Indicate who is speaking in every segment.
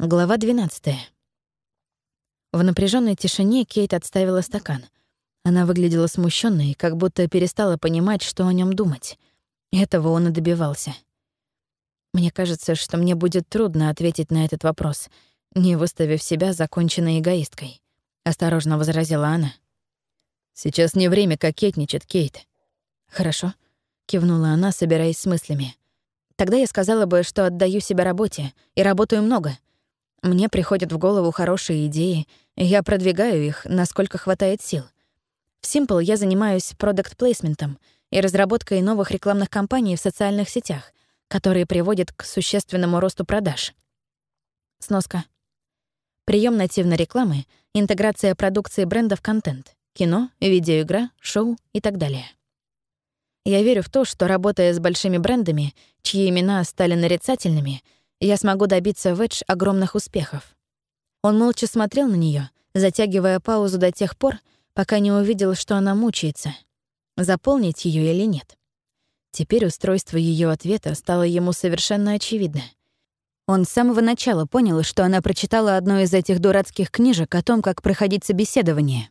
Speaker 1: Глава 12. В напряженной тишине Кейт отставила стакан. Она выглядела смущенной, как будто перестала понимать, что о нем думать. Этого он и добивался. Мне кажется, что мне будет трудно ответить на этот вопрос, не выставив себя законченной эгоисткой, осторожно возразила она.
Speaker 2: Сейчас не время кокетничать, Кейт.
Speaker 1: Хорошо, кивнула она, собираясь с мыслями. Тогда я сказала бы, что отдаю себя работе и работаю много. Мне приходят в голову хорошие идеи, и я продвигаю их, насколько хватает сил. В Simple я занимаюсь продукт-плейсментом и разработкой новых рекламных кампаний в социальных сетях, которые приводят к существенному росту продаж. Сноска. Прием нативной рекламы, интеграция продукции бренда в контент, кино, видеоигра, шоу и так далее. Я верю в то, что, работая с большими брендами, чьи имена стали нарицательными — я смогу добиться в Эдж огромных успехов. Он молча смотрел на нее, затягивая паузу до тех пор, пока не увидел, что она мучается. Заполнить ее или нет. Теперь устройство ее ответа стало ему совершенно очевидно. Он с самого начала понял, что она прочитала одну из этих дурацких книжек о том, как проходить собеседование.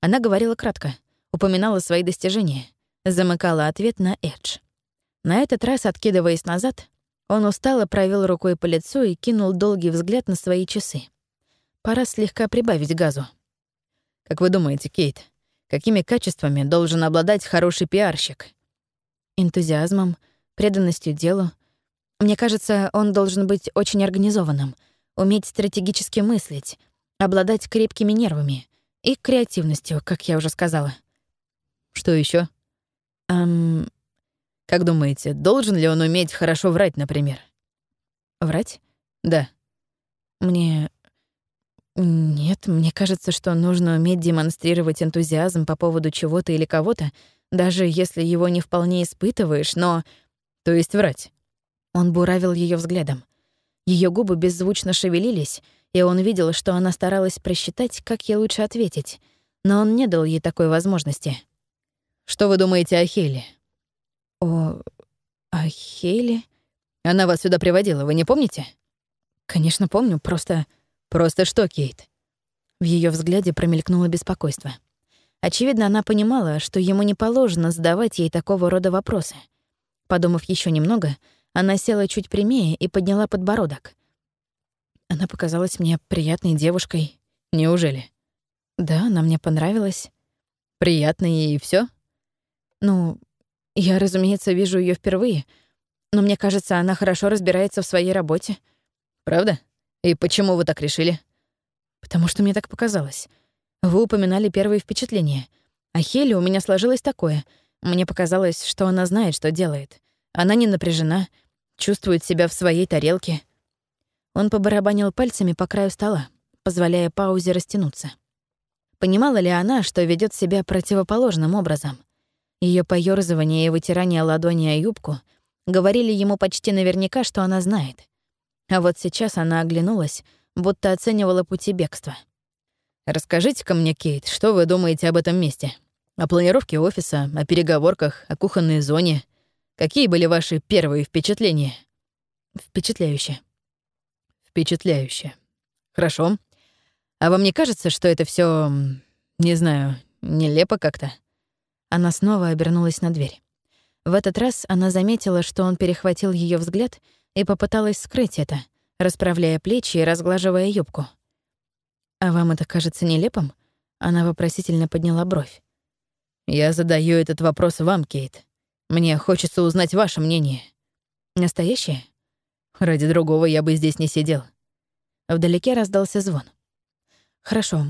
Speaker 1: Она говорила кратко, упоминала свои достижения, замыкала ответ на Эдж. На этот раз, откидываясь назад, он устало провел рукой по лицу и кинул долгий взгляд на свои часы. Пора слегка прибавить газу.
Speaker 2: «Как вы думаете, Кейт, какими качествами должен обладать хороший пиарщик?»
Speaker 1: Энтузиазмом, преданностью делу. Мне кажется, он должен быть очень организованным, уметь стратегически мыслить, обладать крепкими нервами и креативностью, как я уже сказала.
Speaker 2: Что еще?
Speaker 1: Эм,
Speaker 2: как думаете, должен ли он уметь хорошо врать, например?
Speaker 1: Врать?
Speaker 2: Да.
Speaker 1: Мне... Нет, мне кажется, что нужно уметь демонстрировать энтузиазм по поводу чего-то или кого-то, даже если его не вполне испытываешь, но...
Speaker 2: То есть врать.
Speaker 1: Он буравил ее взглядом. Ее губы беззвучно шевелились, и он видел, что она старалась просчитать, как ей лучше ответить, но он не дал ей такой возможности.
Speaker 2: «Что вы думаете о Хеле?»
Speaker 1: О... о Хейли?
Speaker 2: Она вас сюда приводила, вы не помните?
Speaker 1: Конечно, помню, просто...
Speaker 2: Просто что, Кейт?
Speaker 1: В ее взгляде промелькнуло беспокойство. Очевидно, она понимала, что ему не положено задавать ей такого рода вопросы. Подумав еще немного, она села чуть прямее и подняла подбородок. Она показалась мне приятной девушкой.
Speaker 2: Неужели?
Speaker 1: Да, она мне понравилась.
Speaker 2: Приятной и все?
Speaker 1: Ну, я, разумеется, вижу ее впервые, но мне кажется, она хорошо разбирается в своей работе.
Speaker 2: Правда? И почему вы так решили?
Speaker 1: Потому что мне так показалось. Вы упоминали первые впечатления. А Хелли у меня сложилось такое. Мне показалось, что она знает, что делает. Она не напряжена, чувствует себя в своей тарелке. Он побарабанил пальцами по краю стола, позволяя паузе растянуться. Понимала ли она, что ведет себя противоположным образом? Ее поёрзывание и вытирание ладони о юбку говорили ему почти наверняка, что она знает. А вот сейчас она оглянулась, будто оценивала пути бегства.
Speaker 2: «Расскажите-ка мне, Кейт, что вы думаете об этом месте? О планировке офиса, о переговорках, о кухонной зоне. Какие были ваши первые впечатления?»
Speaker 1: «Впечатляюще».
Speaker 2: «Впечатляюще. Хорошо. А вам не кажется, что это все, не знаю, нелепо как-то?»
Speaker 1: Она снова обернулась на дверь. В этот раз она заметила, что он перехватил ее взгляд и попыталась скрыть это, расправляя плечи и разглаживая юбку. «А вам это кажется нелепым?» Она вопросительно подняла бровь.
Speaker 2: «Я задаю этот вопрос вам, Кейт. Мне хочется узнать ваше мнение».
Speaker 1: «Настоящее?»
Speaker 2: «Ради другого я бы здесь не сидел».
Speaker 1: Вдалеке раздался звон. «Хорошо.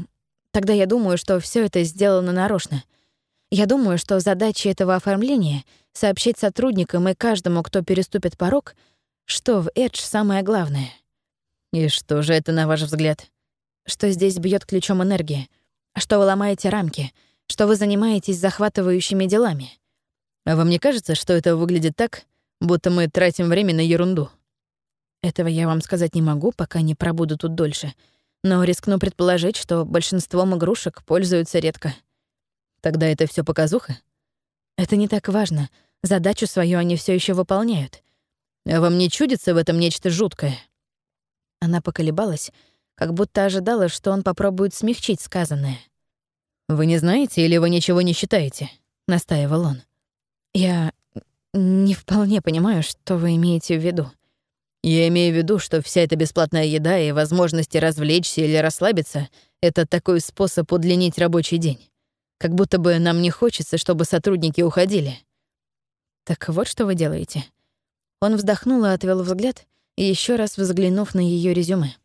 Speaker 1: Тогда я думаю, что все это сделано нарочно — я думаю, что задача этого оформления — сообщить сотрудникам и каждому, кто переступит порог, что в Эдж самое главное.
Speaker 2: И что же это, на ваш взгляд?
Speaker 1: Что здесь бьет ключом энергия, что вы ломаете рамки, что вы занимаетесь захватывающими делами.
Speaker 2: А вам не кажется, что это выглядит так, будто мы тратим время на ерунду?
Speaker 1: Этого я вам сказать не могу, пока не пробуду тут дольше, но рискну предположить, что большинством игрушек пользуются редко.
Speaker 2: Тогда это все показуха?
Speaker 1: Это не так важно. Задачу свою они все еще выполняют.
Speaker 2: А вам не чудится в этом нечто жуткое?
Speaker 1: Она поколебалась, как будто ожидала, что он попробует смягчить сказанное.
Speaker 2: «Вы не знаете или вы ничего не считаете?» — настаивал он.
Speaker 1: «Я не вполне понимаю, что вы имеете в виду».
Speaker 2: «Я имею в виду, что вся эта бесплатная еда и возможности развлечься или расслабиться — это такой способ удлинить рабочий день. Как будто бы нам не хочется, чтобы сотрудники уходили».
Speaker 1: «Так вот что вы делаете». Он вздохнул и отвел взгляд, еще раз взглянув на ее резюме.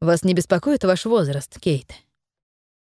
Speaker 2: «Вас не беспокоит ваш возраст, Кейт?»